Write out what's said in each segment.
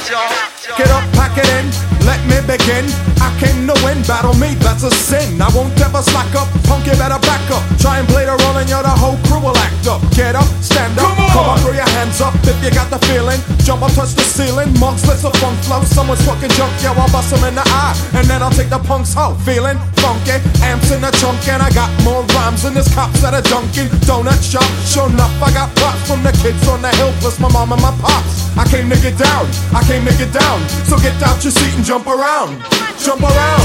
Get up, pack it in, let me begin. I came to win, battle me, that's a sin. I won't ever slack up, punk, you better back up. Try and play the role and you're the whole crew will act up. Get up, stand up, come on, come on throw your hands up if you got the feeling. Jump up, touch the ceiling, monks, let's a funk flow. Someone's fucking junk, yeah, I'll bust them in the eye. And then I'll take the punks out, feeling funky. Amps in the trunk, and I got more rhymes than this cops that are dunking. Donut shop, sure enough, I got props from the kids on the hill, plus my mom and my pops. I came to get down, I came to get down. So get out your seat and jump around. Jump around.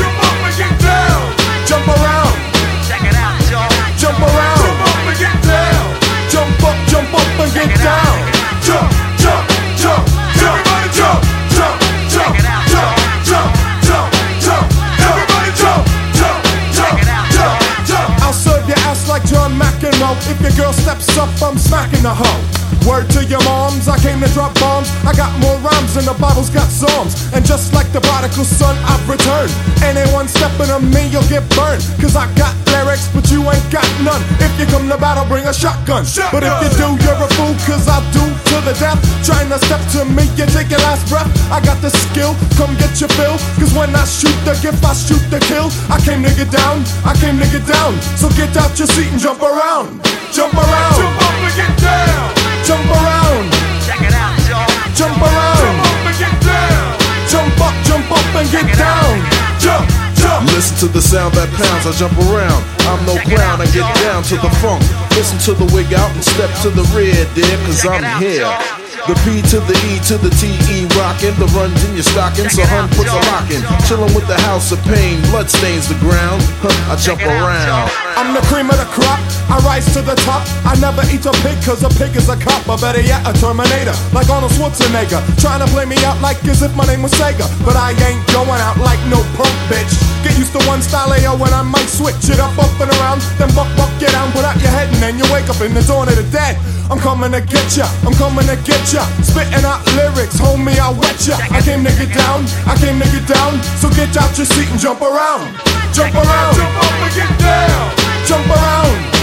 McEnroe. If your girl steps up, I'm smacking the hoe. Word to your moms, I came to drop bombs. I got more rhymes than the Bible's got psalms. And just like the prodigal son, I've returned. Anyone stepping on me, you'll get burned. Cause I got lyrics, but you ain't got none. If you come to battle, bring a shotgun. But if you do, you're a fool, cause I do to the death. Trying to step to me, you take your last breath. I got the skill, come get your fill. Cause when I shoot the gift, I shoot the kill. I came to get down, I came to get down. So get out your seat and jump around. Jump around. Jump up and get down. Jump around, Check it out, y'all. jump around. Jump up and get down. jump up, jump up and get down. Jump, jump. Listen to the sound that pounds, I jump around. I'm no clown, I get down to the funk. Listen to the wig out and step to the rear, dear, cause I'm here. The P to the E to the T E rockin', the runs in your stocking, so hun puts a lock in. Chillin' with the house of pain, blood stains the ground. Huh, I jump around. I'm the cream of the crop. I rise to the top. I never eat a pig cause a pig is a cop. Or better yet, a Terminator. Like Arnold Schwarzenegger. Trying to play me out like as if my name was Sega. But I ain't going out like no punk bitch. Get used to one style AO when I might switch it up, up and around. Then buck, buck, get down, put out your head, and then you wake up in the dawn of the dead. I'm coming to get ya, I'm coming to get ya. Spitting out lyrics, homie, I'll wet ya. I came to get down, I came to get down. So get out your seat and jump around. Jump around, Jump up and get down. Jump around,